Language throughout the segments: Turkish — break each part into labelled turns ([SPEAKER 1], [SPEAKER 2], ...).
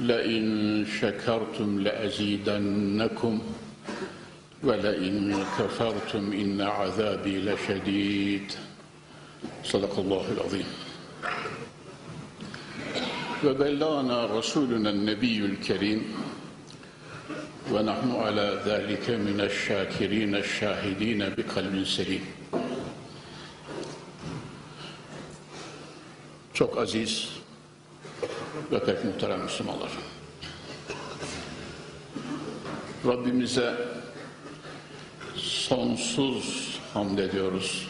[SPEAKER 1] لئن شكرتم لأزيدنكم ولئن كفرتم إن عذابي لشديد. صدق الله العظيم. وبلغنا رسولنا النبي الكريم ونحن على ذلك من الشاكرين الشاهدين بقلب سليم. Çok aziz ve pek muhterem Müslümanlar. Rabbimize sonsuz hamd ediyoruz.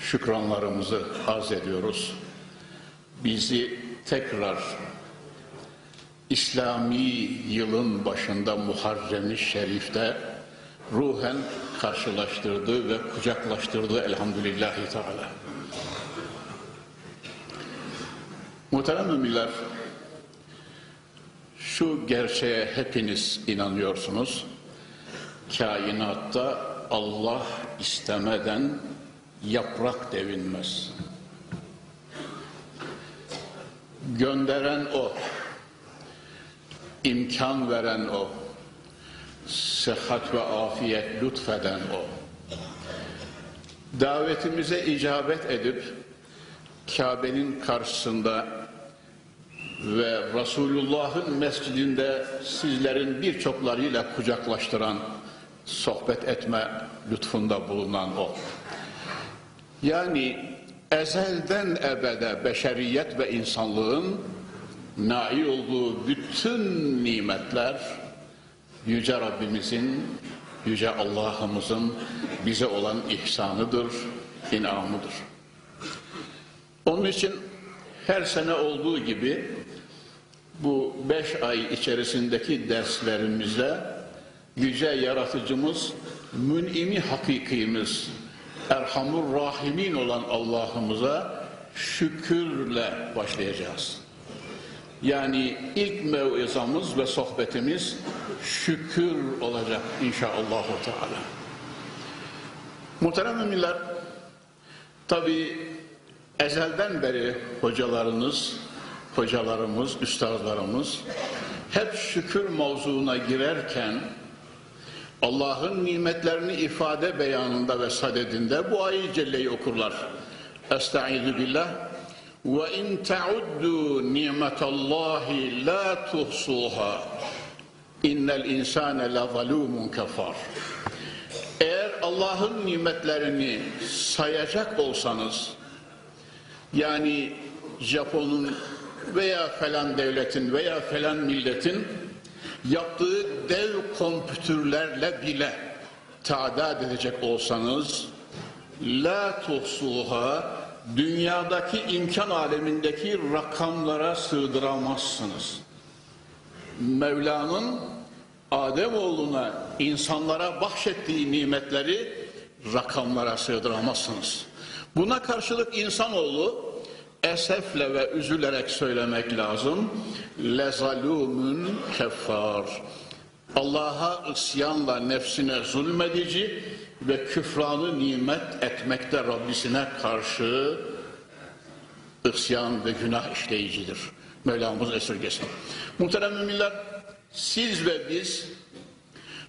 [SPEAKER 1] Şükranlarımızı arz ediyoruz. Bizi tekrar İslami yılın başında Muharrem-i Şerif'te ruhen karşılaştırdı ve kucaklaştırdı elhamdülillahi teala. Muhterem müminler, şu gerçeğe hepiniz inanıyorsunuz. Kainatta Allah istemeden yaprak devinmez. Gönderen O, imkan veren O, sıhhat ve afiyet lütfeden O. Davetimize icabet edip Kabe'nin karşısında ve Resulullah'ın mescidinde sizlerin birçoklarıyla kucaklaştıran, sohbet etme lütfunda bulunan O. Yani ezelden ebede beşeriyet ve insanlığın nail olduğu bütün nimetler Yüce Rabbimizin, Yüce Allah'ımızın bize olan ihsanıdır, inamıdır. Onun için her sene olduğu gibi bu beş ay içerisindeki derslerimize Yüce Yaratıcımız, mün'imi hakikimiz, Erhamur Rahimin olan Allah'ımıza şükürle başlayacağız. Yani ilk mevizamız ve sohbetimiz şükür olacak inşallah. Teala. Muhterem müminler, tabi ezelden beri hocalarınız, hocalarımız, üstadlarımız hep şükür mevzuuna girerken Allah'ın nimetlerini ifade beyanında ve sadedinde bu ayı celleyi okurlar. Estaizu billah. Ve in ta'uddu nimetallahi la tuhsuha. İnnel insane la zalumun kafar eğer Allah'ın nimetlerini sayacak olsanız yani Japon'un veya falan devletin veya falan milletin yaptığı dev kompütürlerle bile tadat edecek olsanız la tuhsuha dünyadaki imkan alemindeki rakamlara sığdıramazsınız. Mevla'nın Ademoğluna insanlara bahşettiği nimetleri rakamlara sığdıramazsınız. Buna karşılık insanoğlu esefle ve üzülerek söylemek lazım. Lezalumun keffar. Allah'a isyanla nefsine zulmedici ve küfranı nimet etmekte Rabbisine karşı isyan ve günah işleyicidir. Mevlamız esirgesin. Muhterem müminler, siz ve biz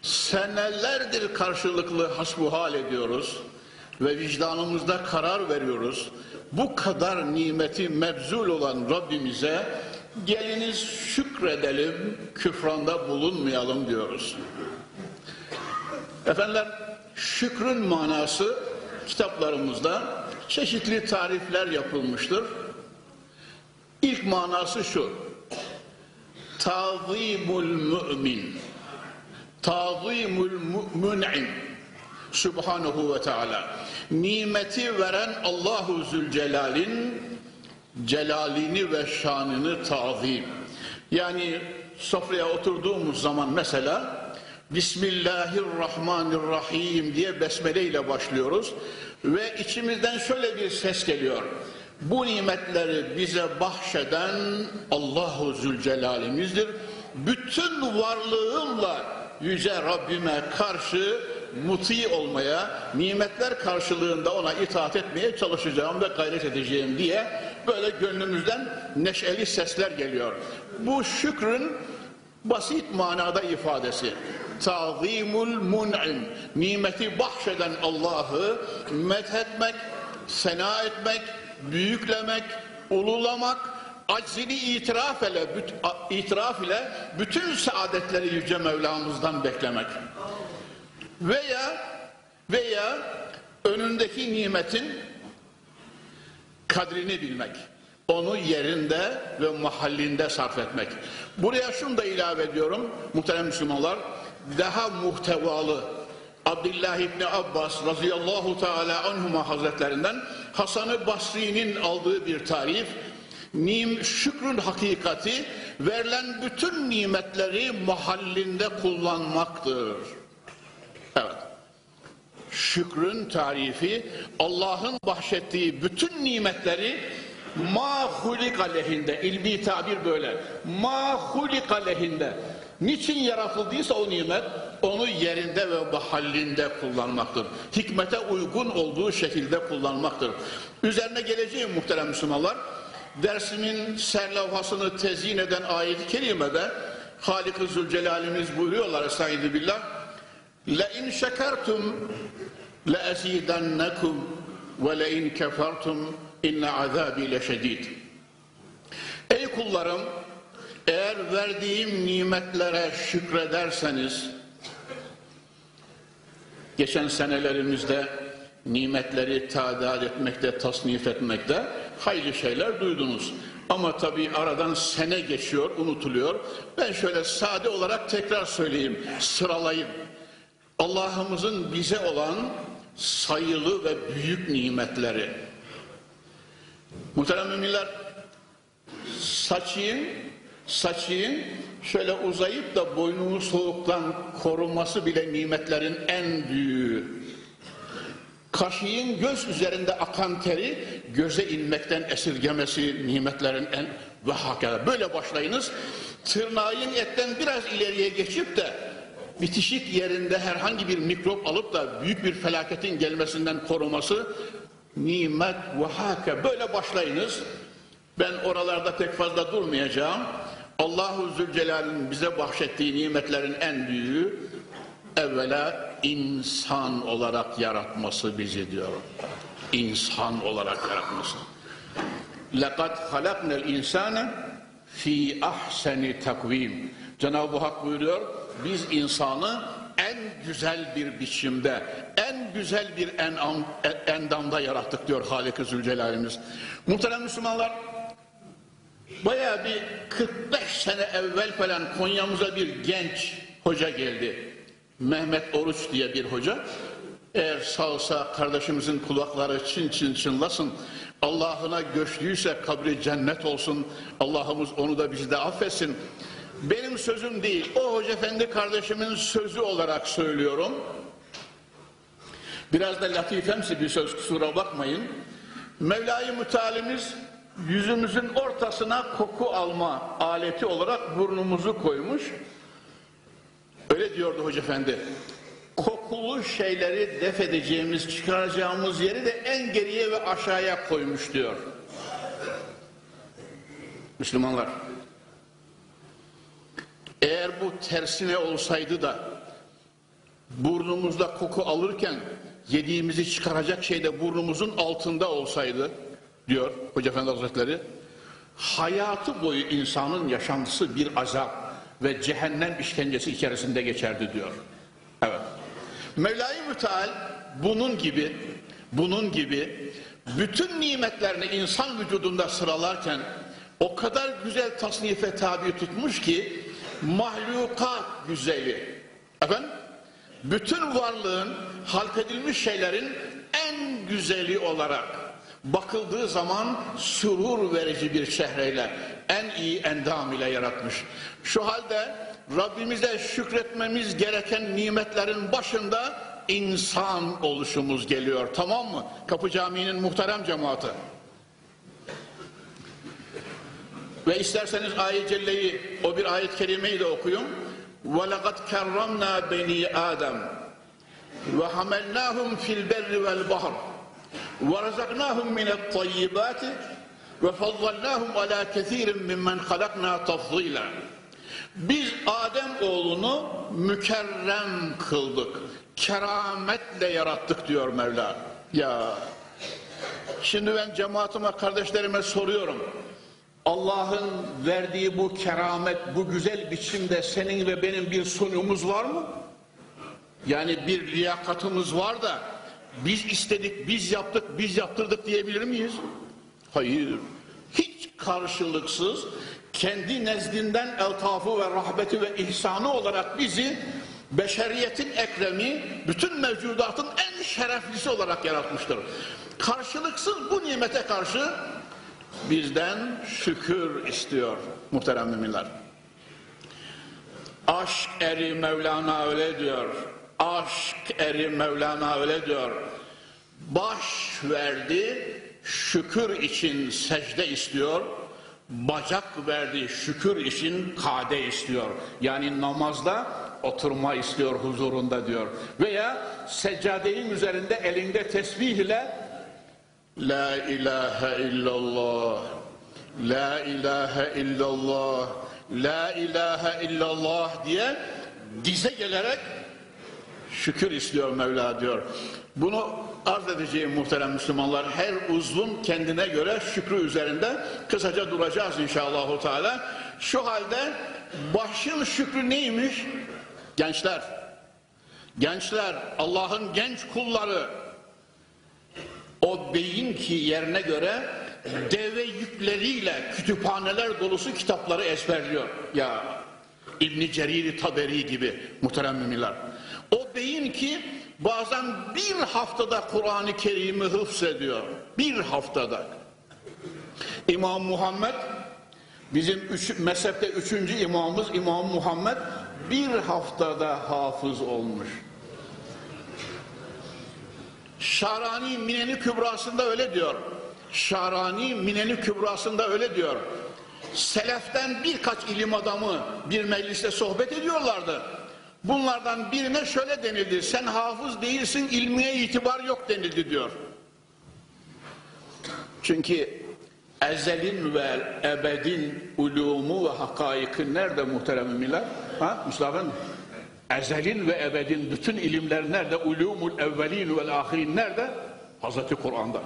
[SPEAKER 1] senelerdir karşılıklı hasbuhal ediyoruz ve vicdanımızda karar veriyoruz. Bu kadar nimeti mebzul olan Rabbimize geliniz şükredelim, küfranda bulunmayalım diyoruz. Efendiler, şükrün manası kitaplarımızda çeşitli tarifler yapılmıştır. İlk manası şu, tazimul mümin, tazimul mü'min, Subhanahu ve Teala. Nimeti veren Allahu Zülcelal'in celalini ve şanını tazim. Yani sofraya oturduğumuz zaman mesela Bismillahirrahmanirrahim diye besmele ile başlıyoruz ve içimizden şöyle bir ses geliyor. Bu nimetleri bize bahşeden Allahu Zülcelal'imizdir. Bütün varlığımla yüce Rabbime karşı muti olmaya, nimetler karşılığında ona itaat etmeye çalışacağım ve gayret edeceğim diye böyle gönlümüzden neşeli sesler geliyor. Bu şükrün basit manada ifadesi. Tazimul mun'im, nimeti bahşeden Allah'ı methetmek, sena etmek, büyüklemek, ululamak, aczini itiraf ile, itiraf ile bütün saadetleri Yüce Mevlamızdan beklemek. Veya veya önündeki nimetin kadrini bilmek. Onu yerinde ve mahallinde sarf etmek. Buraya şunu da ilave ediyorum muhterem Müslümanlar. Daha muhtevalı Abdullah İbni Abbas radıyallahu teala anhuma hazretlerinden Hasan-ı Basri'nin aldığı bir tarif nim, şükrün hakikati verilen bütün nimetleri mahallinde kullanmaktır. Evet. Şükrün tarifi Allah'ın bahşettiği bütün nimetleri ma hulika lehinde ilmi tabir böyle ma hulika lehinde niçin yaratıldıysa o nimet onu yerinde ve mahallinde kullanmaktır. Hikmete uygun olduğu şekilde kullanmaktır. Üzerine geleceğim muhterem Müslümanlar. Dersimin serlevhasını tezyin eden ayet-i kerimede Halik-i Zülcelal'imiz buyuruyorlar Estaizu billah لَاِنْ شَكَرْتُمْ لَاَزِيدَنَّكُمْ وَلَاِنْ كَفَرْتُمْ اِنَّ عَذَابِي لَشَد۪يدٍ Ey kullarım eğer verdiğim nimetlere şükrederseniz geçen senelerimizde nimetleri tadat etmekte, tasnif etmekte hayli şeyler duydunuz. Ama tabii aradan sene geçiyor, unutuluyor. Ben şöyle sade olarak tekrar söyleyeyim, sıralayayım. Allah'ımızın bize olan sayılı ve büyük nimetleri. Muhterem müminler, saçın, saçın şöyle uzayıp da boynunu soğuktan koruması bile nimetlerin en büyüğü. Kaşığın göz üzerinde akan teri göze inmekten esirgemesi nimetlerin en ve hakikaten. Böyle başlayınız. Tırnağın etten biraz ileriye geçip de bitişik yerinde herhangi bir mikrop alıp da büyük bir felaketin gelmesinden koruması nimet ve hake. Böyle başlayınız. Ben oralarda pek fazla durmayacağım. Allahu Zülcelal'in bize bahşettiği nimetlerin en büyüğü evvela insan olarak yaratması bizi diyor. İnsan olarak yaratması. لَقَدْ خَلَقْنَا الْاِنْسَانَ fi ahseni takvim. Cenab-ı Hak buyuruyor, biz insanı en güzel bir biçimde, en güzel bir enam, endamda yarattık diyor Halik-i Zülcelal'imiz. Muhterem Müslümanlar, baya bir 45 sene evvel falan Konya'mıza bir genç hoca geldi. Mehmet Oruç diye bir hoca. Eğer sağsa kardeşimizin kulakları çın çın çınlasın. Allah'ına göçtüyse kabri cennet olsun. Allah'ımız onu da bizi de affetsin. Benim sözüm değil. O Hoca Efendi kardeşimin sözü olarak söylüyorum. Biraz da latifemsi bir söz kusura bakmayın. Mevla-i Mütealimiz yüzümüzün ortasına koku alma aleti olarak burnumuzu koymuş. Öyle diyordu Hoca Efendi. Kokulu şeyleri def edeceğimiz, çıkaracağımız yeri de en geriye ve aşağıya koymuş diyor. Müslümanlar. Eğer bu tersine olsaydı da burnumuzda koku alırken yediğimizi çıkaracak şey de burnumuzun altında olsaydı diyor Hoca Efendi Hazretleri hayatı boyu insanın yaşantısı bir azap ve cehennem işkencesi içerisinde geçerdi diyor. Evet. Mevla-i Müteal bunun gibi bunun gibi bütün nimetlerini insan vücudunda sıralarken o kadar güzel tasnife tabi tutmuş ki mahlukat güzeli. Efendim? Bütün varlığın halk edilmiş şeylerin en güzeli olarak bakıldığı zaman surur verici bir şehreyle, en iyi endam ile yaratmış. Şu halde Rabbimize şükretmemiz gereken nimetlerin başında insan oluşumuz geliyor. Tamam mı? Kapı Camii'nin muhterem cemaati. Ve isterseniz ayet celleyi, o bir ayet kerimeyi de okuyun. وَلَقَدْ كَرَّمْنَا بَنِي آدَمَ وَحَمَلْنَاهُمْ فِي الْبَرِّ وَالْبَحْرِ وَرَزَقْنَاهُمْ مِنَ الطَّيِّبَاتِ وَفَضَّلْنَاهُمْ عَلَى كَثِيرٍ مِمَّنْ خَلَقْنَا تَفْضِيلًا Biz Adem oğlunu mükerrem kıldık. Kerametle yarattık diyor Mevla. Ya şimdi ben cemaatime, kardeşlerime soruyorum. Allah'ın verdiği bu keramet, bu güzel biçimde senin ve benim bir sunumuz var mı? Yani bir liyakatımız var da biz istedik, biz yaptık, biz yaptırdık diyebilir miyiz? Hayır. Hiç karşılıksız kendi nezdinden eltafı ve rahbeti ve ihsanı olarak bizi beşeriyetin ekremi, bütün mevcudatın en şereflisi olarak yaratmıştır. Karşılıksız bu nimete karşı bizden şükür istiyor muhterem müminler. Aşk eri Mevlana öyle diyor. Aşk eri Mevlana öyle diyor. Baş verdi, şükür için secde istiyor. Bacak verdi, şükür için kade istiyor. Yani namazda oturma istiyor huzurunda diyor. Veya seccadenin üzerinde elinde tesbih ile La ilahe illallah La ilahe illallah La ilahe illallah diye dize gelerek şükür istiyor Mevla diyor. Bunu arz edeceğim muhterem Müslümanlar. Her uzvun kendine göre şükrü üzerinde kısaca duracağız inşallah. Teala. Şu halde başın şükrü neymiş? Gençler. Gençler, Allah'ın genç kulları o beyin ki yerine göre deve yükleriyle kütüphaneler dolusu kitapları ezberliyor. Ya İbn Cerir Taberi gibi muhterem müminler. O beyin ki bazen bir haftada Kur'an-ı Kerim'i hıfzediyor. Bir haftada. İmam Muhammed bizim üç, mezhepte üçüncü imamımız İmam Muhammed bir haftada hafız olmuş. Şarani Mineni Kübrası'nda öyle diyor. Şarani Mineni Kübrası'nda öyle diyor. Seleften birkaç ilim adamı bir mecliste sohbet ediyorlardı. Bunlardan birine şöyle denildi. Sen hafız değilsin, ilmiye itibar yok denildi diyor. Çünkü ezelin ve ebedin ulumu ve hakaiki nerede muhterem müminler? Ha Mustafa Ezelin ve ebedin bütün ilimler nerede? Ulumul evvelin ve ahirin nerede? Hazreti Kur'an'da.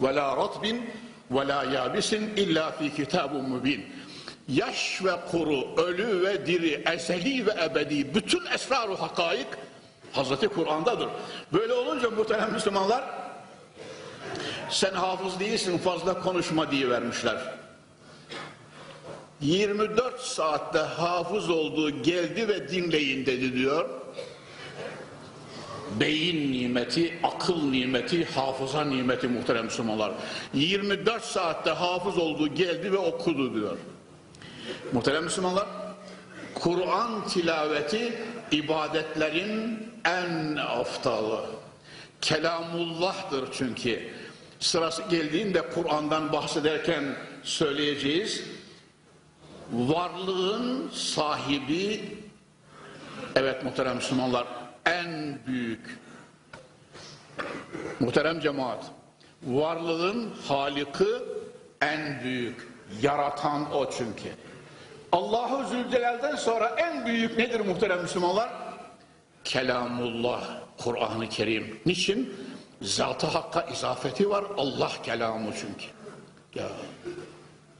[SPEAKER 1] Ve la ratbin ve la yabisin illa fi kitabun mübin. Yaş ve kuru, ölü ve diri, ezeli ve ebedi bütün esrar-ı hakaik Hazreti Kur'an'dadır. Böyle olunca muhterem Müslümanlar sen hafız değilsin fazla konuşma diye vermişler. 24 saatte hafız olduğu geldi ve dinleyin dedi diyor. Beyin nimeti, akıl nimeti, hafıza nimeti muhterem Müslümanlar. 24 saatte hafız olduğu geldi ve okudu diyor. Muhterem Müslümanlar, Kur'an tilaveti ibadetlerin en aftalı. Kelamullah'tır çünkü. Sırası geldiğinde Kur'an'dan bahsederken söyleyeceğiz varlığın sahibi evet muhterem Müslümanlar en büyük muhterem cemaat varlığın haliki en büyük yaratan o çünkü Allahu Zülcelal'den sonra en büyük nedir muhterem Müslümanlar? Kelamullah, Kur'an-ı Kerim. Niçin? Zat-ı Hakk'a izafeti var. Allah kelamı çünkü. Ya,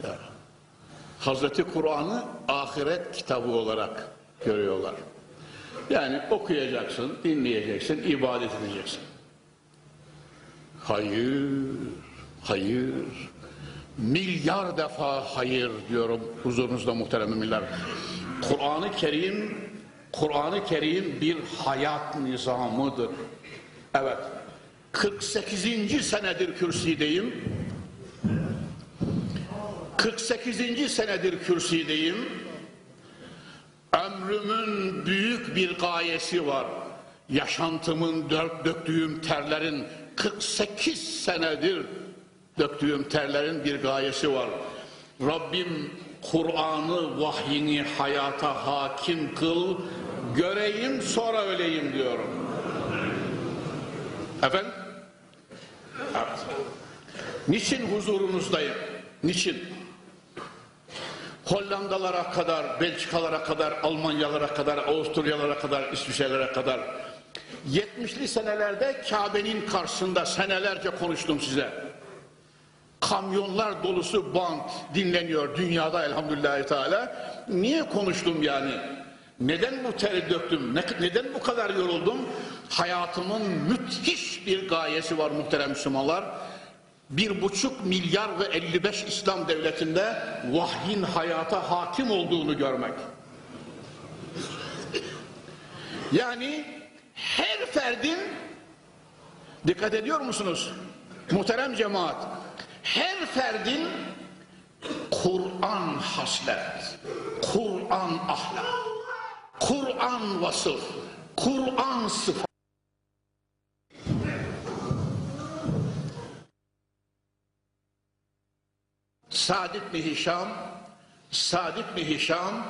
[SPEAKER 1] ya. Hazreti Kur'an'ı ahiret kitabı olarak görüyorlar. Yani okuyacaksın, dinleyeceksin, ibadet edeceksin. Hayır, hayır. Milyar defa hayır diyorum huzurunuzda muhterem müminler. Kur'an-ı Kerim, Kur'an-ı Kerim bir hayat nizamıdır. Evet, 48. senedir kürsideyim. 48. senedir kürsideyim. Ömrümün büyük bir gayesi var. Yaşantımın dört döktüğüm terlerin 48 senedir döktüğüm terlerin bir gayesi var. Rabbim Kur'an'ı, vahyini hayata hakim kıl, göreyim sonra öleyim diyorum. Efendim? Evet. Niçin huzurunuzdayım? Niçin? Hollandalara kadar, Belçikalara kadar, Almanyalara kadar, Avusturyalara kadar, İsviçrelere kadar 70'li senelerde Kabe'nin karşısında senelerce konuştum size. Kamyonlar dolusu band dinleniyor dünyada elhamdülillahi teala. Niye konuştum yani? Neden bu teri döktüm? Ne- Neden bu kadar yoruldum? Hayatımın müthiş bir gayesi var muhterem Müslümanlar. Bir buçuk milyar ve 55 İslam devletinde vahyin hayata hakim olduğunu görmek. Yani her ferdin dikkat ediyor musunuz? Muhterem cemaat her ferdin Kur'an haslet, Kur'an ahlak, Kur'an vasıf, Kur'an sıfat. Sa'd ibn Hişam, Sa'd ibn Hişam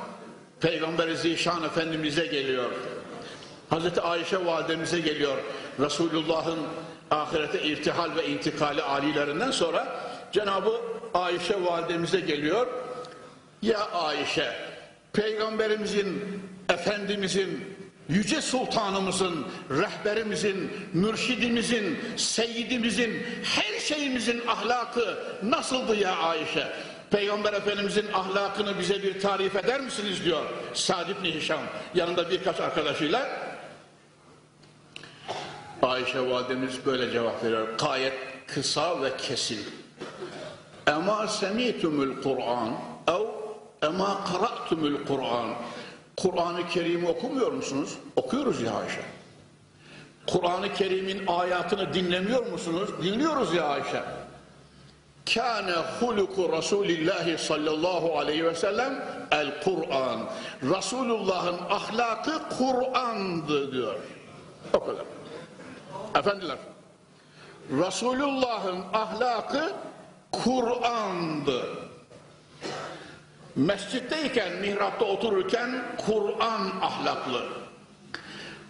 [SPEAKER 1] Peygamber Zişan Efendimiz'e geliyor. Hazreti Ayşe validemize geliyor. Resulullah'ın ahirete irtihal ve intikali alilerinden sonra Cenabı Ayşe validemize geliyor. Ya Ayşe, Peygamberimizin, Efendimizin, Yüce Sultanımızın, rehberimizin, mürşidimizin, seyyidimizin, her şeyimizin ahlakı nasıldı ya Ayşe? Peygamber Efendimizin ahlakını bize bir tarif eder misiniz diyor Sa'd ibn Hişam yanında birkaç arkadaşıyla. Ayşe validemiz böyle cevap veriyor. Gayet kısa ve kesin. Ema semitumul Kur'an ev ema qara'tumul Kur'an Kur'an-ı Kerim'i okumuyor musunuz? Okuyoruz ya Ayşe. Kur'an-ı Kerim'in ayatını dinlemiyor musunuz? Dinliyoruz ya Ayşe. Kâne huluku Resulillahi sallallahu aleyhi ve sellem el Kur'an. Resulullah'ın ahlakı Kur'an'dı diyor. O kadar. Efendiler, Resulullah'ın ahlakı Kur'an'dı. Mescitteyken, mihrapta otururken Kur'an ahlaklı.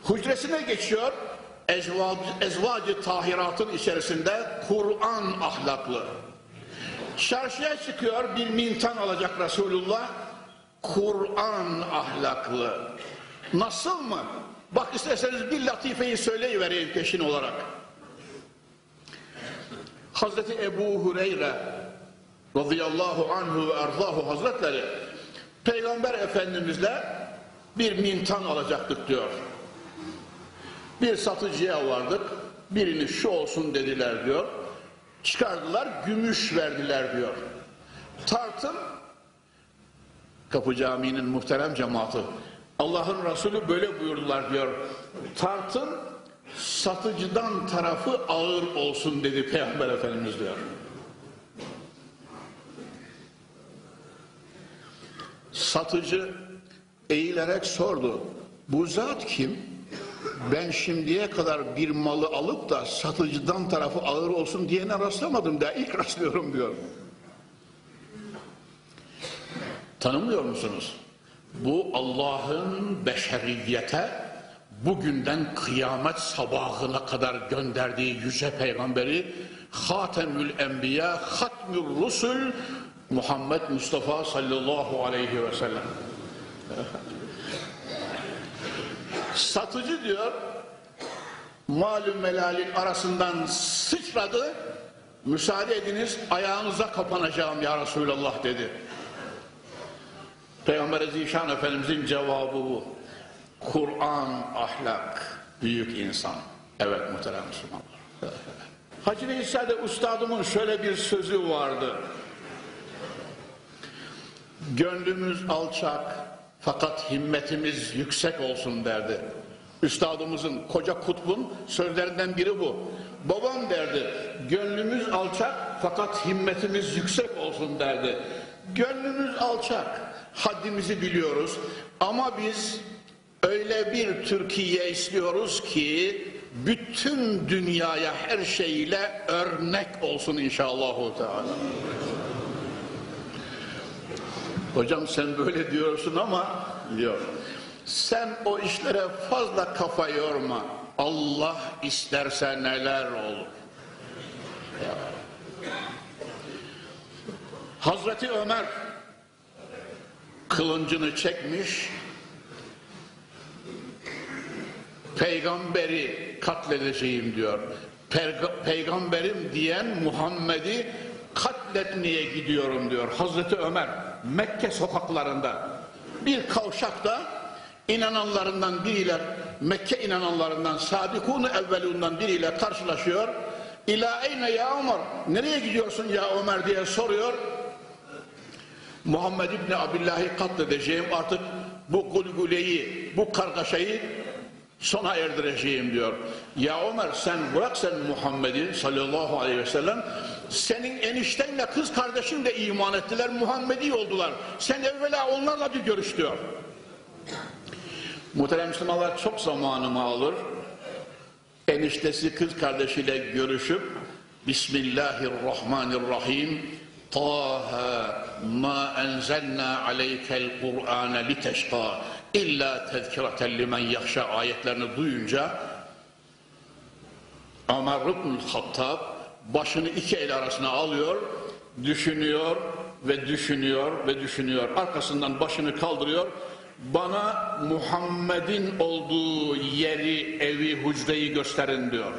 [SPEAKER 1] Hücresine geçiyor, ezvac, ezvacı tahiratın içerisinde Kur'an ahlaklı. Çarşıya çıkıyor, bir mintan alacak Resulullah, Kur'an ahlaklı. Nasıl mı? Bak isterseniz bir latifeyi söyleyivereyim peşin olarak. Hazreti Ebu Hureyre radıyallahu anhu ve erzahu hazretleri Peygamber Efendimizle bir mintan alacaktık diyor. Bir satıcıya vardık. Birini şu olsun dediler diyor. Çıkardılar gümüş verdiler diyor. Tartım Kapı Camii'nin muhterem cemaati Allah'ın Resulü böyle buyurdular diyor. Tartın satıcıdan tarafı ağır olsun dedi Peygamber Efendimiz diyor. Satıcı eğilerek sordu. Bu zat kim? Ben şimdiye kadar bir malı alıp da satıcıdan tarafı ağır olsun diyene rastlamadım da ilk rastlıyorum diyor. Tanımıyor musunuz? Bu Allah'ın beşeriyete bugünden kıyamet sabahına kadar gönderdiği yüce peygamberi Hatemül Enbiya, Hatmül Rusul Muhammed Mustafa sallallahu aleyhi ve sellem. Satıcı diyor malum melalin arasından sıçradı müsaade ediniz ayağınıza kapanacağım ya Resulallah dedi. Peygamber Zişan Efendimizin cevabı bu. Kur'an ahlak büyük insan. Evet muhterem Müslümanlar. Hacı Veysel'de ustadımın şöyle bir sözü vardı. Gönlümüz alçak fakat himmetimiz yüksek olsun derdi. Üstadımızın, koca kutbun sözlerinden biri bu. Babam derdi, gönlümüz alçak fakat himmetimiz yüksek olsun derdi. Gönlümüz alçak, haddimizi biliyoruz ama biz öyle bir Türkiye istiyoruz ki bütün dünyaya her şeyle örnek olsun inşallah. Teala. Hocam sen böyle diyorsun ama diyor. Sen o işlere fazla kafa yorma. Allah isterse neler olur. Ya. Hazreti Ömer kılıncını çekmiş peygamberi katledeceğim diyor. Peyga- peygamberim diyen Muhammed'i katletmeye gidiyorum diyor Hazreti Ömer Mekke sokaklarında bir kavşakta inananlarından biriyle Mekke inananlarından Sabikun evvelundan biriyle karşılaşıyor. İla eyne ya Ömer nereye gidiyorsun ya Ömer diye soruyor. Muhammed İbni Abdullah'ı katledeceğim artık bu gulguleyi bu kargaşayı sona erdireceğim diyor. Ya Ömer sen bırak sen Muhammed'i sallallahu aleyhi ve sellem senin eniştenle kız kardeşin de iman ettiler Muhammedi oldular. Sen evvela onlarla bir görüş diyor. Muhterem Müslümanlar çok zamanımı alır. Eniştesi kız kardeşiyle görüşüp Bismillahirrahmanirrahim Taha ma enzelna aleykel Kur'ane liteşka illa tezkireten limen yahşa ayetlerini duyunca Ömer İbnül Hattab başını iki el arasına alıyor, düşünüyor ve düşünüyor ve düşünüyor. Arkasından başını kaldırıyor. Bana Muhammed'in olduğu yeri, evi, hücreyi gösterin diyor.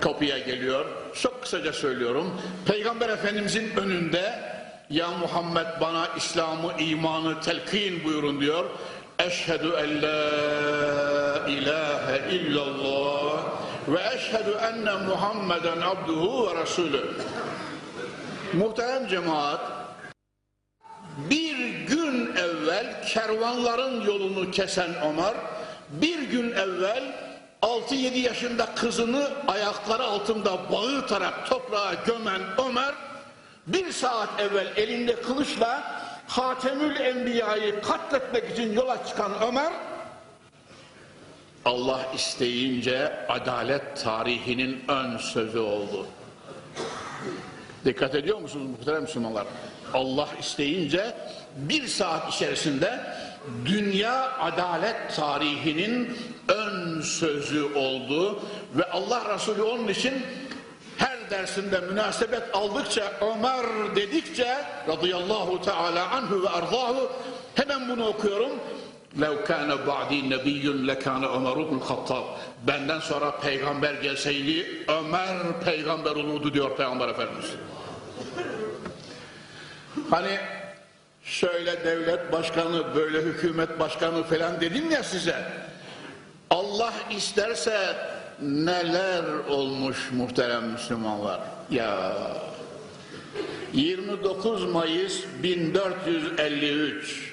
[SPEAKER 1] Kapıya geliyor. Çok kısaca söylüyorum. Peygamber Efendimizin önünde ya Muhammed bana İslam'ı, imanı telkin buyurun diyor. Eşhedü en la ilahe illallah ve eşhedü enne Muhammeden abduhu ve resulü. Muhterem cemaat, bir gün evvel kervanların yolunu kesen Ömer, bir gün evvel 6-7 yaşında kızını ayakları altında bağırtarak toprağa gömen Ömer, bir saat evvel elinde kılıçla Hatemül Enbiya'yı katletmek için yola çıkan Ömer, Allah isteyince adalet tarihinin ön sözü oldu. Dikkat ediyor musunuz muhterem Müslümanlar? Allah isteyince bir saat içerisinde dünya adalet tarihinin ön sözü oldu ve Allah Resulü onun için her dersinde münasebet aldıkça Ömer dedikçe radıyallahu teala anhu ve ardahu hemen bunu okuyorum. لَوْ كَانَ بَعْدِي نَبِيٌّ لَكَانَ Ömer ibn Hattab. Benden sonra peygamber gelseydi Ömer peygamber olurdu diyor Peygamber Efendimiz. Hani şöyle devlet başkanı, böyle hükümet başkanı falan dedim ya size. Allah isterse neler olmuş muhterem Müslümanlar. Ya 29 Mayıs 1453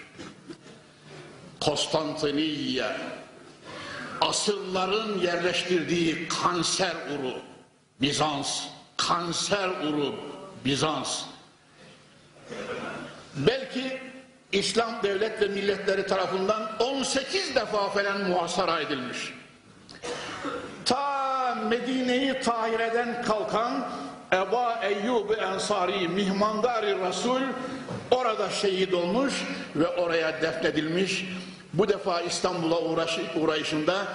[SPEAKER 1] Konstantiniye asırların yerleştirdiği kanser uru Bizans kanser uru Bizans belki İslam devlet ve milletleri tarafından 18 defa falan muhasara edilmiş. Ta Medine'yi tahir kalkan Eba Eyyub Ensari Mihmandari Resul orada şehit olmuş ve oraya defnedilmiş. Bu defa İstanbul'a uğraş, uğrayışında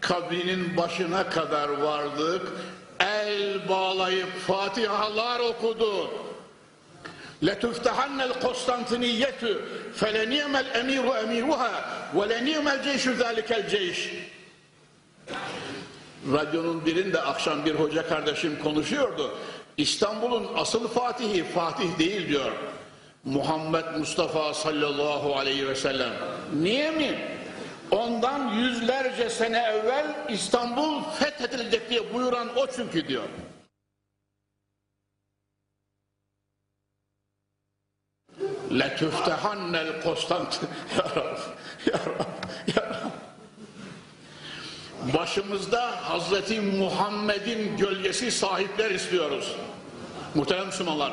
[SPEAKER 1] kabrinin başına kadar vardık. El bağlayıp Fatihalar okudu. لتفتحن القسطنطينية فلنعم الأمير أميرها ولنعم الجيش ذلك الجيش Radyonun birinde akşam bir hoca kardeşim konuşuyordu. İstanbul'un asıl Fatihi Fatih değil diyor. Muhammed Mustafa sallallahu aleyhi ve sellem. Niye mi? Ondan yüzlerce sene evvel İstanbul fethedilecek diye buyuran o çünkü diyor. لَتُفْتَحَنَّ الْقُسْطَنْتِ Ya Rab, Ya Rab, Ya Rab. başımızda Hazreti Muhammed'in gölgesi sahipler istiyoruz. Muhterem Müslümanlar,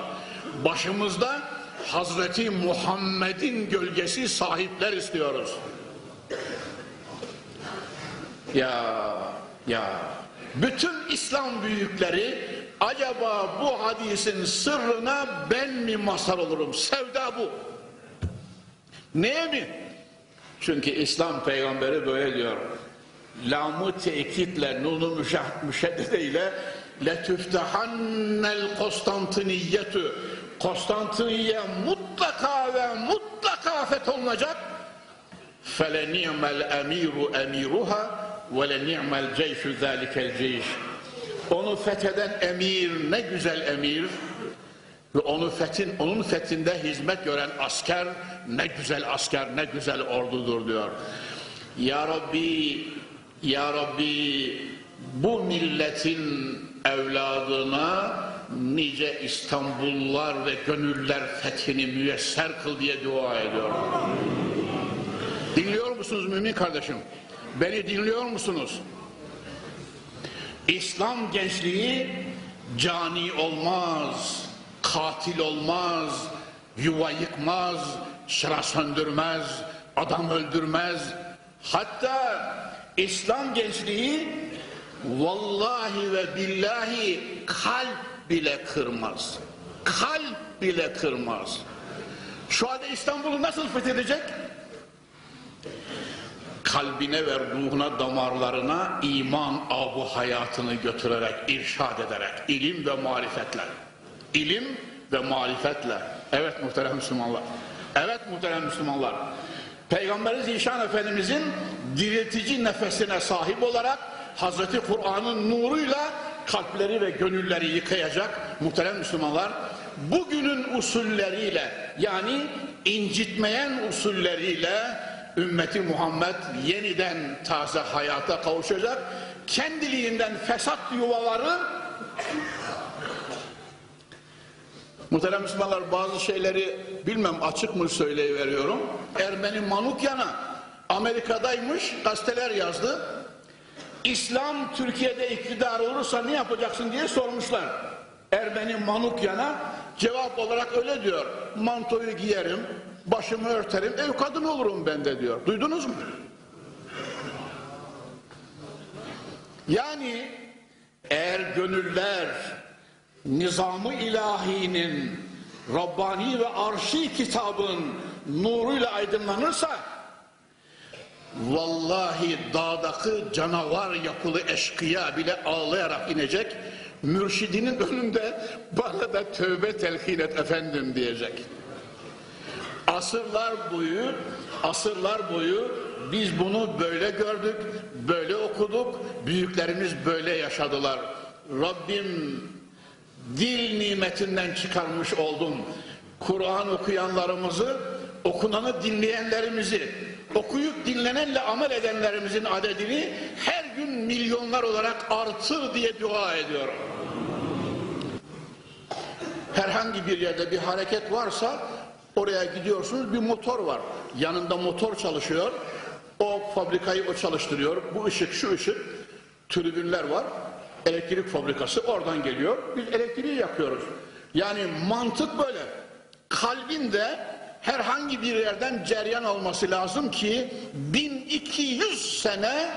[SPEAKER 1] başımızda Hazreti Muhammed'in gölgesi sahipler istiyoruz. Ya, ya, bütün İslam büyükleri acaba bu hadisin sırrına ben mi mazhar olurum? Sevda bu. Neye mi? Çünkü İslam peygamberi böyle diyor. Lamı tekitle, nunu müşah- müşeddede ile letüftehannel Konstantiniyetü Konstantiniye mutlaka ve mutlaka fetholunacak فَلَنِعْمَ الْاَمِيرُ اَمِيرُهَا وَلَنِعْمَ الْجَيْشُ ذَٰلِكَ الْجَيْشِ Onu fetheden emir ne güzel emir ve onu fethin, onun fethinde hizmet gören asker ne güzel asker ne güzel ordudur diyor. Ya Rabbi, Ya Rabbi bu milletin evladına nice İstanbullar ve gönüller fethini müyesser kıl diye dua ediyorum. Dinliyor musunuz mümin kardeşim? Beni dinliyor musunuz? İslam gençliği cani olmaz, katil olmaz, yuva yıkmaz, çıra söndürmez, adam öldürmez. Hatta İslam gençliği vallahi ve billahi kalp bile kırmaz. Kalp bile kırmaz. Şu anda İstanbul'u nasıl fethedecek? kalbine ve ruhuna damarlarına iman abu hayatını götürerek, irşad ederek, ilim ve marifetle. İlim ve marifetle. Evet muhterem Müslümanlar. Evet muhterem Müslümanlar. Peygamberi Zişan Efendimizin diriltici nefesine sahip olarak Hazreti Kur'an'ın nuruyla kalpleri ve gönülleri yıkayacak muhterem Müslümanlar. Bugünün usulleriyle yani incitmeyen usulleriyle ümmeti Muhammed yeniden taze hayata kavuşacak. Kendiliğinden fesat yuvaları Muhterem Müslümanlar bazı şeyleri bilmem açık mı söyleyiveriyorum. Ermeni Manukyan'a Amerika'daymış gazeteler yazdı. İslam Türkiye'de iktidar olursa ne yapacaksın diye sormuşlar. Ermeni Manukyan'a cevap olarak öyle diyor. Mantoyu giyerim, başımı örterim, ev kadın olurum ben de diyor. Duydunuz mu? Yani eğer gönüller nizamı ilahinin Rabbani ve arşi kitabın nuruyla aydınlanırsa vallahi dağdaki canavar yapılı eşkıya bile ağlayarak inecek mürşidinin önünde bana da tövbe telkin et efendim diyecek. Asırlar boyu, asırlar boyu biz bunu böyle gördük, böyle okuduk, büyüklerimiz böyle yaşadılar. Rabbim dil nimetinden çıkarmış oldum. Kur'an okuyanlarımızı, okunanı dinleyenlerimizi, okuyup dinlenenle amel edenlerimizin adedini her gün milyonlar olarak artır diye dua ediyorum. Herhangi bir yerde bir hareket varsa oraya gidiyorsunuz bir motor var. Yanında motor çalışıyor. O fabrikayı o çalıştırıyor. Bu ışık şu ışık. Tribünler var. Elektrik fabrikası oradan geliyor. Biz elektriği yakıyoruz. Yani mantık böyle. Kalbin de herhangi bir yerden ceryan alması lazım ki 1200 sene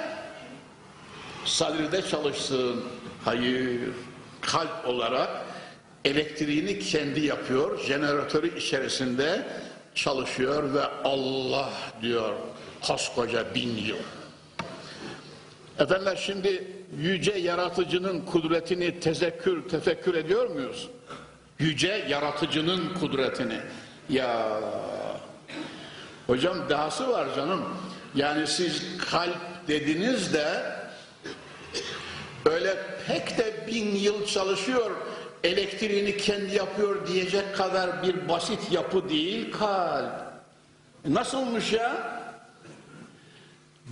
[SPEAKER 1] sadride çalışsın. Hayır. Kalp olarak elektriğini kendi yapıyor. Jeneratörü içerisinde çalışıyor ve Allah diyor koskoca bin yıl. Efendiler şimdi yüce yaratıcının kudretini tezekkür, tefekkür ediyor muyuz? Yüce yaratıcının kudretini. Ya hocam dahası var canım. Yani siz kalp dediniz de öyle pek de bin yıl çalışıyor elektriğini kendi yapıyor diyecek kadar bir basit yapı değil kalp. Nasılmış ya?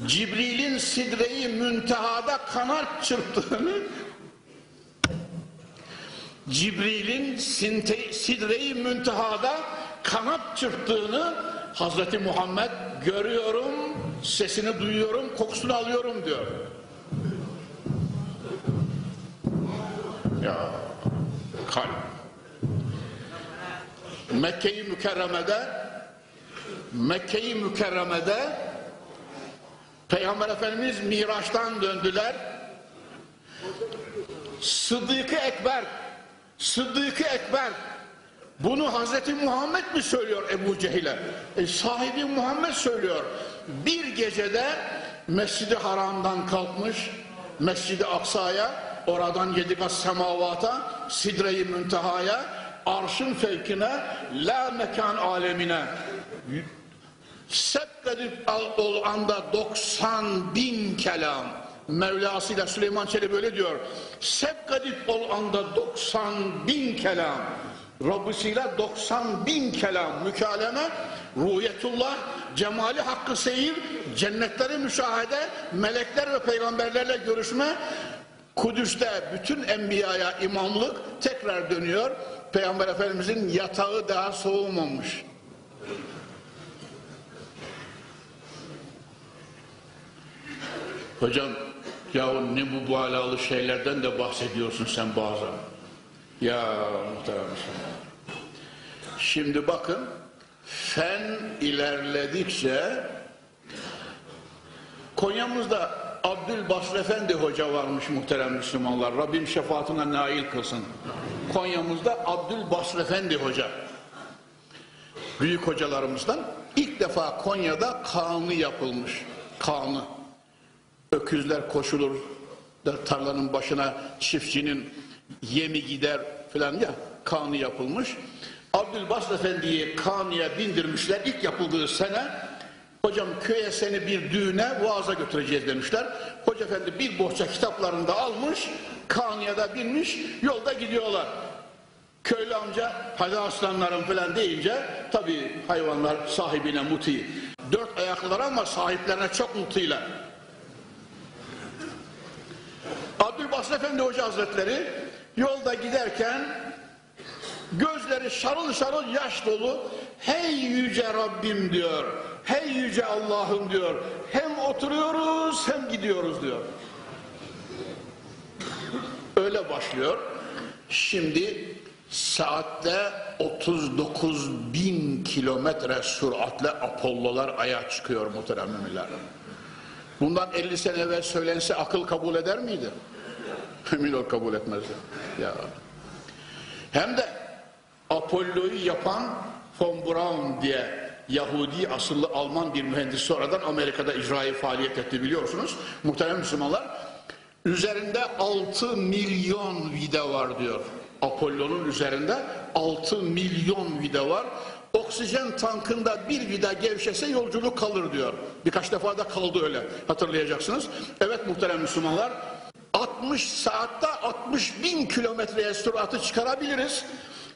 [SPEAKER 1] Cibril'in sidreyi müntehada kanat çırptığını Cibril'in sidreyi müntehada kanat çırptığını Hazreti Muhammed görüyorum, sesini duyuyorum, kokusunu alıyorum diyor. Ya kalp. Mekke-i Mükerreme'de Mekke-i Mükerreme'de Peygamber Efendimiz Miraç'tan döndüler. Sıddık-ı Ekber Sıddık-ı Ekber bunu Hazreti Muhammed mi söylüyor Ebu Cehil'e? E, sahibi Muhammed söylüyor. Bir gecede Mescid-i Haram'dan kalkmış, Mescid-i Aksa'ya, oradan yedi semavata, Sidre-i Münteha'ya, arşın fevkine, la mekan alemine, Sebkedip ol anda 90 bin kelam. Mevlasıyla Süleyman Çelebi böyle diyor. Sebkedip ol anda 90 bin kelam. Rabbisiyle 90 bin kelam mükaleme, ruhiyetullah, cemali hakkı seyir, cennetleri müşahede, melekler ve peygamberlerle görüşme, Kudüs'te bütün enbiyaya imamlık tekrar dönüyor. Peygamber Efendimizin yatağı daha soğumamış. Hocam ya ne bu balalı şeylerden de bahsediyorsun sen bazen. Ya muhterem Müslüman. Şimdi bakın fen ilerledikçe Konya'mızda Abdülbasır Efendi Hoca varmış muhterem Müslümanlar. Rabbim şefaatine nail kılsın. Konya'mızda Abdülbasır Efendi Hoca. Büyük hocalarımızdan ilk defa Konya'da kanı yapılmış. Kanı öküzler koşulur tarlanın başına çiftçinin yemi gider filan ya kanı yapılmış. Abdülbasır Efendi'yi kanıya bindirmişler ilk yapıldığı sene hocam köye seni bir düğüne vaaza götüreceğiz demişler. Hoca Efendi bir bohça kitaplarında almış kanıya da binmiş yolda gidiyorlar. Köylü amca hadi aslanlarım falan deyince tabi hayvanlar sahibine muti. Dört ayaklılar ama sahiplerine çok mutiler. Abdülbasır Efendi Hoca Hazretleri yolda giderken gözleri şarıl şarıl yaş dolu. Hey yüce Rabbim diyor. Hey yüce Allah'ım diyor. Hem oturuyoruz hem gidiyoruz diyor. Öyle başlıyor. Şimdi saatte 39 bin kilometre süratle Apollolar aya çıkıyor muhterem müminler. Bundan 50 sene evvel söylense akıl kabul eder miydi? Emin ol kabul etmezdi. Ya. Hem de Apollo'yu yapan von Braun diye Yahudi asıllı Alman bir mühendis sonradan Amerika'da icraî faaliyet etti biliyorsunuz. Muhterem Müslümanlar üzerinde 6 milyon vida var diyor. Apollo'nun üzerinde 6 milyon vida var. Oksijen tankında bir vida gevşese yolculuk kalır diyor. Birkaç defa da kaldı öyle hatırlayacaksınız. Evet muhterem Müslümanlar 60 saatte 60 bin kilometreye süratı çıkarabiliriz.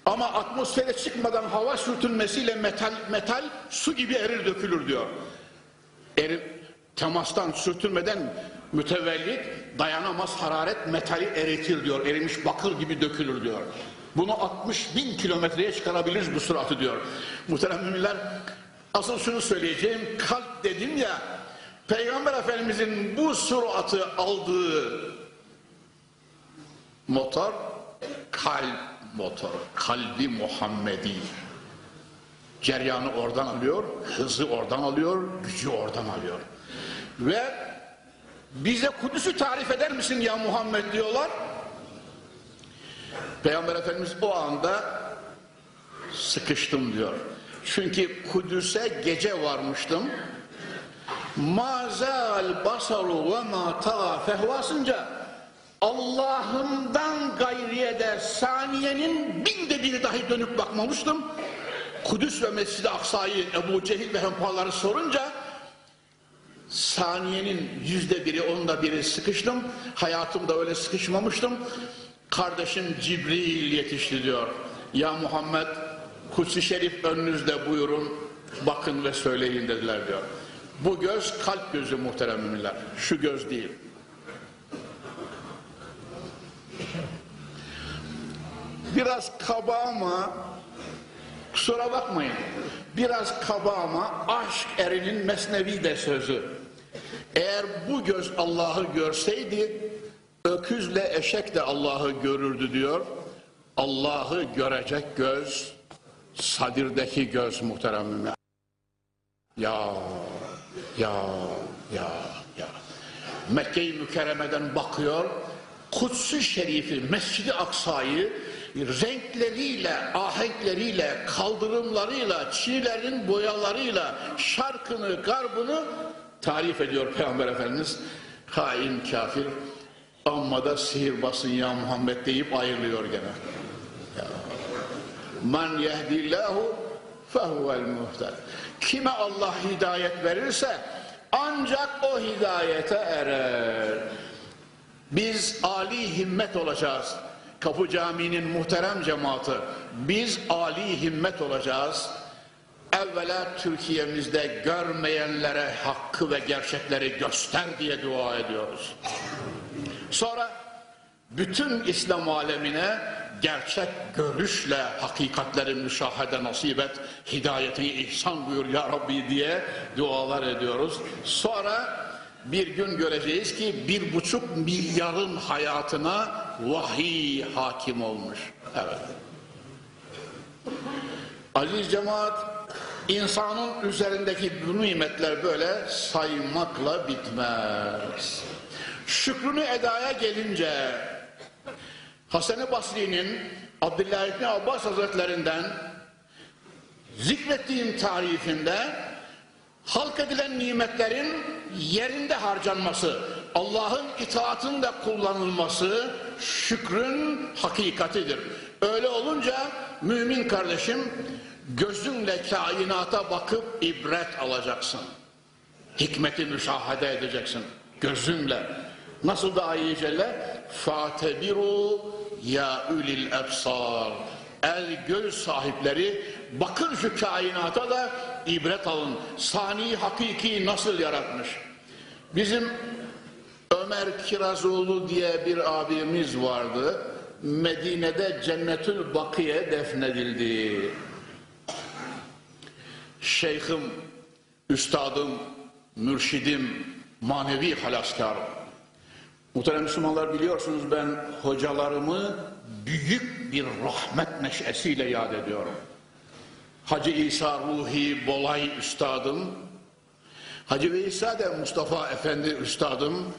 [SPEAKER 1] Ama atmosfere çıkmadan hava sürtünmesiyle metal, metal su gibi erir dökülür diyor. Erir, temastan sürtünmeden mütevellit dayanamaz hararet metali eritir diyor. Erimiş bakır gibi dökülür diyor. Bunu 60 bin kilometreye çıkarabiliriz bu süratı diyor. Muhterem müminler asıl şunu söyleyeceğim kalp dedim ya Peygamber Efendimizin bu süratı aldığı motor kalp motoru, kalbi Muhammedi. Ceryanı oradan alıyor, hızı oradan alıyor, gücü oradan alıyor. Ve bize Kudüs'ü tarif eder misin ya Muhammed diyorlar. Peygamber Efendimiz o anda sıkıştım diyor. Çünkü Kudüs'e gece varmıştım. Mazal basaru ve ma tağa fehvasınca Allah'ımdan gayriye de saniyenin binde biri dahi dönüp bakmamıştım. Kudüs ve Mescid-i Aksa'yı Ebu Cehil ve hempaları sorunca saniyenin yüzde biri onda biri sıkıştım. Hayatımda öyle sıkışmamıştım. Kardeşim Cibril yetişti diyor. Ya Muhammed Kutsi Şerif önünüzde buyurun bakın ve söyleyin dediler diyor. Bu göz kalp gözü muhterem müminler. Şu göz değil. Biraz kaba ama kusura bakmayın. Biraz kaba ama aşk erinin mesnevi de sözü. Eğer bu göz Allah'ı görseydi Öküzle eşek de Allah'ı görürdü diyor. Allah'ı görecek göz, sadirdeki göz muhterem mümin. Ya, ya, ya, ya. Mekke-i Mükerreme'den bakıyor, Kutsu Şerif'i, Mescid-i Aksa'yı renkleriyle, ahenkleriyle, kaldırımlarıyla, çiğlerin boyalarıyla, şarkını, garbını tarif ediyor Peygamber Efendimiz. Hain kafir, amma da sihirbazsın ya Muhammed deyip ayrılıyor gene. Man yehdillahu fehuvel muhtar. Kime Allah hidayet verirse ancak o hidayete erer. Biz Ali himmet olacağız. Kapı Camii'nin muhterem cemaati. Biz Ali himmet olacağız. Evvela Türkiye'mizde görmeyenlere hakkı ve gerçekleri göster diye dua ediyoruz. Sonra bütün İslam alemine gerçek görüşle hakikatleri müşahede nasip et, hidayetini ihsan buyur ya Rabbi diye dualar ediyoruz. Sonra bir gün göreceğiz ki bir buçuk milyarın hayatına vahiy hakim olmuş. Evet. Aziz cemaat, insanın üzerindeki bu nimetler böyle saymakla bitmez. Şükrünü edaya gelince Hasan-ı Basri'nin Abdullah İbni Abbas Hazretlerinden zikrettiğim tarifinde halk edilen nimetlerin yerinde harcanması, Allah'ın itaatında kullanılması şükrün hakikatidir. Öyle olunca mümin kardeşim gözünle kainata bakıp ibret alacaksın. Hikmeti müşahede edeceksin gözünle. Nasıl da ayet celle? Fatebiru ya ulil ebsar. El göz sahipleri bakın şu kainata da ibret alın. Sani hakiki nasıl yaratmış? Bizim Ömer Kirazoğlu diye bir abimiz vardı. Medine'de Cennetül Bakiye defnedildi. Şeyhim, üstadım, mürşidim, manevi halaskar. Muhterem Müslümanlar biliyorsunuz ben hocalarımı büyük bir rahmet neşesiyle yad ediyorum. Hacı İsa Ruhi Bolay Üstadım, Hacı Veysel de Mustafa Efendi Üstadım,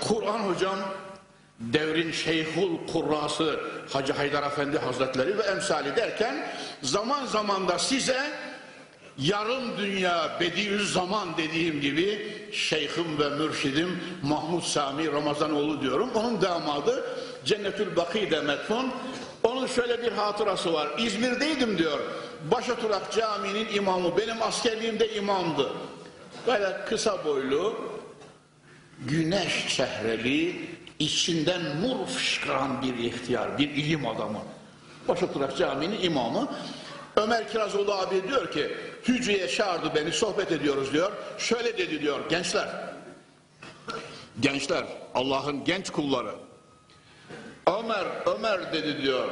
[SPEAKER 1] Kur'an Hocam, devrin Şeyhul Kurrası Hacı Haydar Efendi Hazretleri ve emsali derken zaman zaman da size yarım dünya Bediüzzaman dediğim gibi şeyhim ve mürşidim Mahmud Sami Ramazanoğlu diyorum. Onun damadı Cennetül Baki'de metfun. Onun şöyle bir hatırası var. İzmir'deydim diyor. Başoturak Camii'nin imamı. Benim askerliğimde imamdı. Böyle kısa boylu, güneş çehreli, içinden nur fışkıran bir ihtiyar, bir ilim adamı. Başoturak Camii'nin imamı. Ömer Kirazoğlu abi diyor ki hücreye çağırdı beni sohbet ediyoruz diyor. Şöyle dedi diyor gençler. Gençler Allah'ın genç kulları. Ömer Ömer dedi diyor.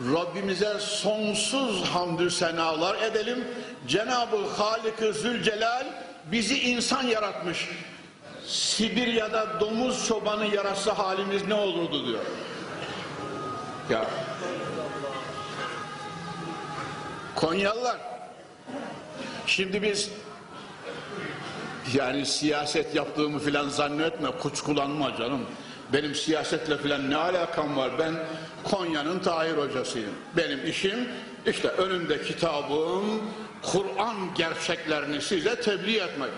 [SPEAKER 1] Rabbimize sonsuz hamdü senalar edelim. Cenab-ı Halik-ı Zülcelal bizi insan yaratmış. Sibirya'da domuz çobanı yaratsa halimiz ne olurdu diyor. Ya Konyalılar. Şimdi biz yani siyaset yaptığımı filan zannetme, kuşkulanma canım. Benim siyasetle filan ne alakam var? Ben Konya'nın Tahir hocasıyım. Benim işim işte önümde kitabım, Kur'an gerçeklerini size tebliğ etmek.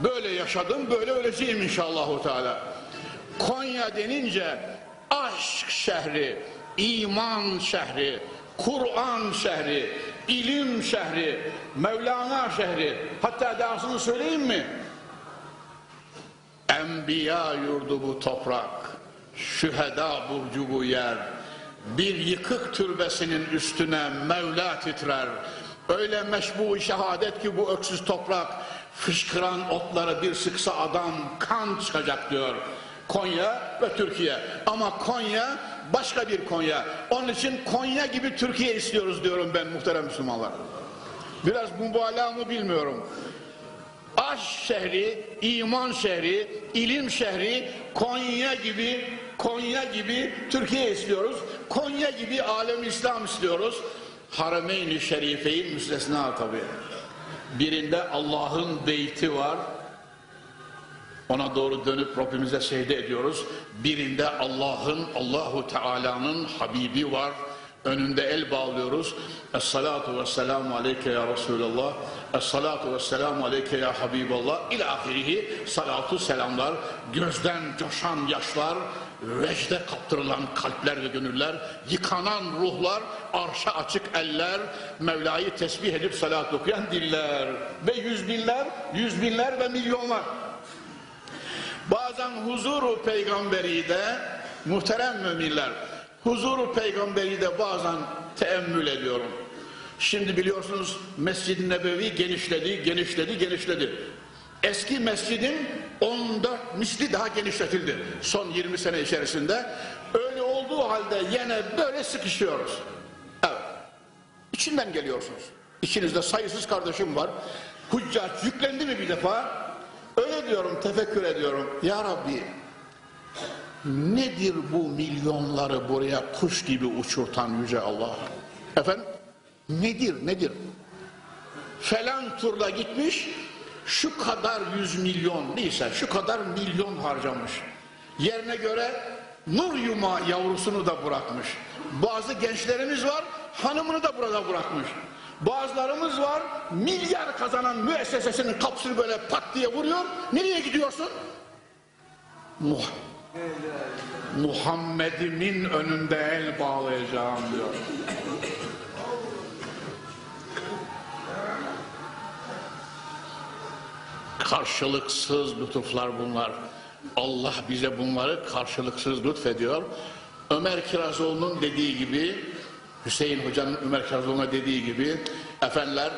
[SPEAKER 1] Böyle yaşadım, böyle öleceğim inşallah Teala. Konya denince aşk şehri, iman şehri, Kur'an şehri, ilim şehri, Mevlana şehri, hatta dahasını söyleyeyim mi? Enbiya yurdu bu toprak, şüheda burcu bu yer, bir yıkık türbesinin üstüne Mevla titrer. Öyle meşbu şehadet ki bu öksüz toprak, fışkıran otları bir sıksa adam kan çıkacak diyor. Konya ve Türkiye. Ama Konya başka bir Konya. Onun için Konya gibi Türkiye istiyoruz diyorum ben muhterem Müslümanlar. Biraz mübalağa mı bilmiyorum. Aşk şehri, iman şehri, ilim şehri Konya gibi Konya gibi Türkiye istiyoruz. Konya gibi alem İslam istiyoruz. Harameyn-i Şerife'yi müstesna tabii. Birinde Allah'ın beyti var. Ona doğru dönüp Rabbimize secde ediyoruz. Birinde Allah'ın, Allahu Teala'nın Habibi var. Önünde el bağlıyoruz. Es-salatu ve selamu aleyke ya Resulallah. Es-salatu ve selamu aleyke ya Habiballah. İlâ ahirihi salatu selamlar. Gözden coşan yaşlar, vecde kaptırılan kalpler ve gönüller, yıkanan ruhlar, arşa açık eller, Mevla'yı tesbih edip salat okuyan diller. Ve yüz binler, yüz binler ve milyonlar. Bazen huzuru peygamberi de muhterem müminler huzuru peygamberi de bazen teemmül ediyorum. Şimdi biliyorsunuz Mescid-i Nebevi genişledi, genişledi, genişledi. Eski mescidin 14 misli daha genişletildi son 20 sene içerisinde. Öyle olduğu halde yine böyle sıkışıyoruz. Evet. İçinden geliyorsunuz. İçinizde sayısız kardeşim var. Hüccaç yüklendi mi bir defa? Öyle diyorum, tefekkür ediyorum. Ya Rabbi, nedir bu milyonları buraya kuş gibi uçurtan Yüce Allah? Efendim, nedir, nedir? Falan turda gitmiş, şu kadar yüz milyon neyse, şu kadar milyon harcamış. Yerine göre nur yuma yavrusunu da bırakmış. Bazı gençlerimiz var, hanımını da burada bırakmış. Bazılarımız var milyar kazanan müessesesinin kapısını böyle pat diye vuruyor. Nereye gidiyorsun? Muh Muhammed'imin önünde el bağlayacağım diyor. Karşılıksız lütuflar bunlar. Allah bize bunları karşılıksız lütfediyor. Ömer Kirazoğlu'nun dediği gibi Hüseyin Hoca'nın Ömer Kirazoğlu'na dediği gibi efendiler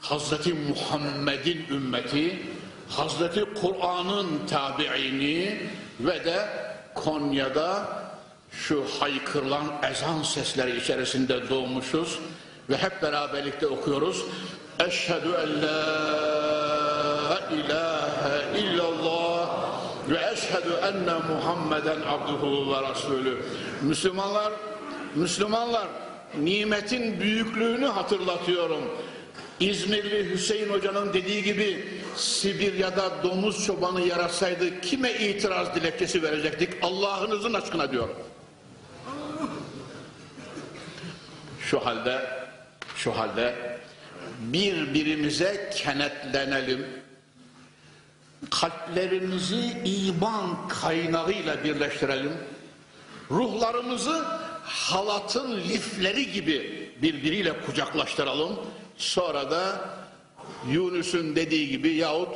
[SPEAKER 1] Hazreti Muhammed'in ümmeti Hazreti Kur'an'ın tabiini ve de Konya'da şu haykırılan ezan sesleri içerisinde doğmuşuz ve hep beraberlikte okuyoruz. Eşhedü en la ilahe illallah ve eşhedü enne Muhammeden abduhu ve rasulü. Müslümanlar, Müslümanlar nimetin büyüklüğünü hatırlatıyorum. İzmirli Hüseyin Hoca'nın dediği gibi Sibirya'da domuz çobanı yaratsaydı kime itiraz dilekçesi verecektik? Allah'ınızın aşkına diyor. Şu halde şu halde birbirimize kenetlenelim. Kalplerimizi iman kaynağıyla birleştirelim. Ruhlarımızı halatın lifleri gibi birbiriyle kucaklaştıralım. Sonra da Yunus'un dediği gibi yahut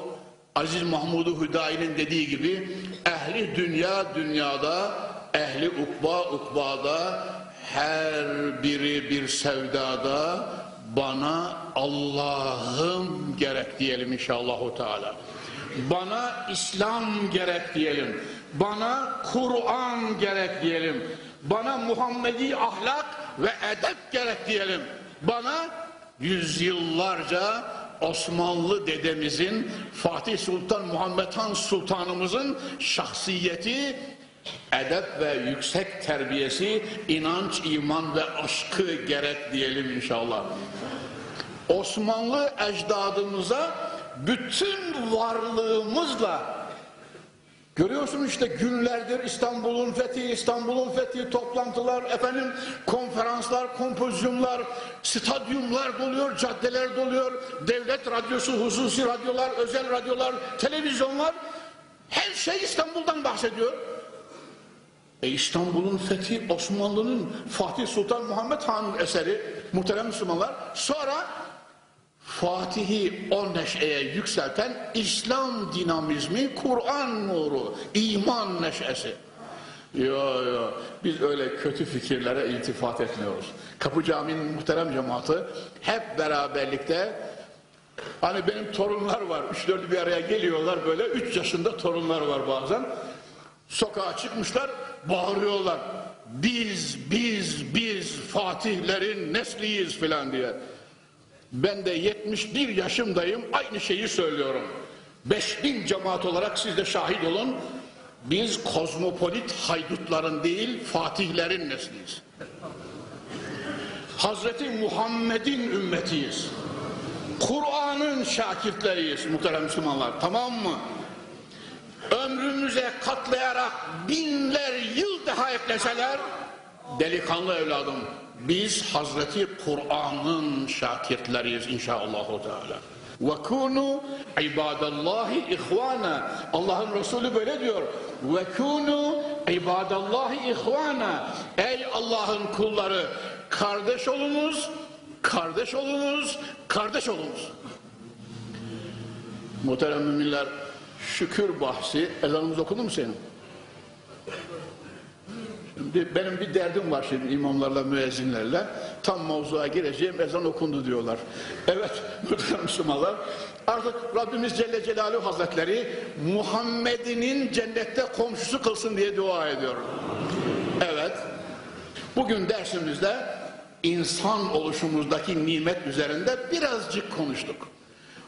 [SPEAKER 1] Aziz Mahmud-u Hüdayi'nin dediği gibi ehli dünya dünyada, ehli ukba ukbada, her biri bir sevdada bana Allah'ım gerek diyelim inşallahu teala. Bana İslam gerek diyelim. Bana Kur'an gerek diyelim. Bana Muhammedi ahlak ve edep gerek diyelim. Bana yüzyıllarca Osmanlı dedemizin Fatih Sultan Muhammed Han Sultanımızın şahsiyeti edep ve yüksek terbiyesi, inanç, iman ve aşkı gerek diyelim inşallah. Osmanlı ecdadımıza bütün varlığımızla Görüyorsun işte günlerdir İstanbul'un fethi, İstanbul'un fethi, toplantılar, efendim konferanslar, kompozisyonlar, stadyumlar doluyor, caddeler doluyor, devlet radyosu, hususi radyolar, özel radyolar, televizyonlar, her şey İstanbul'dan bahsediyor. E İstanbul'un fethi Osmanlı'nın Fatih Sultan Muhammed Han'ın eseri muhterem Müslümanlar. Sonra Fatih'i o neşeye yükselten İslam dinamizmi, Kur'an nuru, iman neşesi. Yo yo biz öyle kötü fikirlere iltifat etmiyoruz. Kapı Camii'nin muhterem cemaati hep beraberlikte hani benim torunlar var. Üç dört bir araya geliyorlar böyle. Üç yaşında torunlar var bazen. Sokağa çıkmışlar bağırıyorlar. Biz biz biz Fatihlerin nesliyiz filan diye. Ben de 71 yaşımdayım aynı şeyi söylüyorum. 5000 cemaat olarak siz de şahit olun. Biz kozmopolit haydutların değil, fatihlerin nesliyiz. Hazreti Muhammed'in ümmetiyiz. Kur'an'ın şakirtleriyiz muhterem Müslümanlar. Tamam mı? Ömrümüze katlayarak binler yıl daha ekleseler delikanlı evladım biz Hazreti Kur'an'ın şakirtleriyiz inşallah teala. Ve kunu ibadallahi ihvana. Allah'ın Resulü böyle diyor. Ve kunu ibadallahi ihvana. Ey Allah'ın kulları kardeş olunuz, kardeş olunuz, kardeş olunuz. Muhterem müminler, şükür bahsi, ezanımız okundu mu senin? Benim bir derdim var şimdi imamlarla, müezzinlerle. Tam mevzuya gireceğim, ezan okundu diyorlar. Evet, muhterem Müslümanlar, artık Rabbimiz Celle Celaluhu Hazretleri Muhammed'inin cennette komşusu kılsın diye dua ediyorum. Evet, bugün dersimizde insan oluşumuzdaki nimet üzerinde birazcık konuştuk.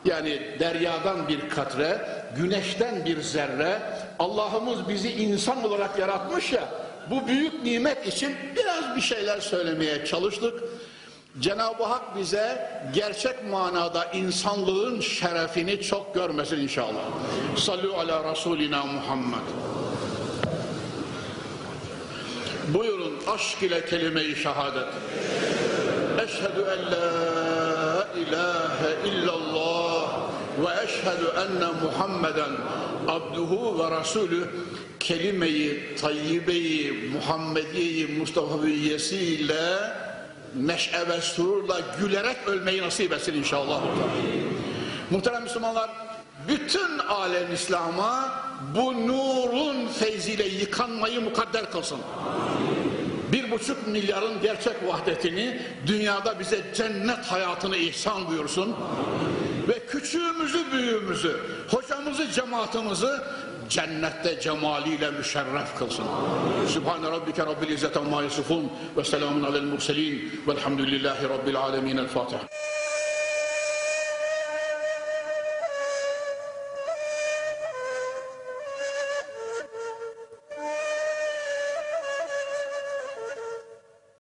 [SPEAKER 1] Yani deryadan bir katre, güneşten bir zerre, Allah'ımız bizi insan olarak yaratmış ya, bu büyük nimet için biraz bir şeyler söylemeye çalıştık. Cenab-ı Hak bize gerçek manada insanlığın şerefini çok görmesin inşallah. Sallu ala Resulina Muhammed. Buyurun aşk ile kelime-i şehadet. Eşhedü en la ilahe illallah ve eşhedü enne Muhammeden abduhu ve rasulü kelime-i tayyibe-i Muhammediye-i Mustafa'yesiyle neşe ve sururla gülerek ölmeyi nasip etsin inşallah. Muhterem Müslümanlar, bütün alem İslam'a bu nurun feyziyle yıkanmayı mukadder kılsın. Bir buçuk milyarın gerçek vahdetini dünyada bize cennet hayatını ihsan buyursun. Ve küçüğümüzü büyüğümüzü, hocamızı cemaatimizi cennette cemaliyle müşerref kılsın. Sübhane Rabbike Rabbil İzzet Amma Yusufun ve selamun alel murselin velhamdülillahi Rabbil Alemin. El Fatiha.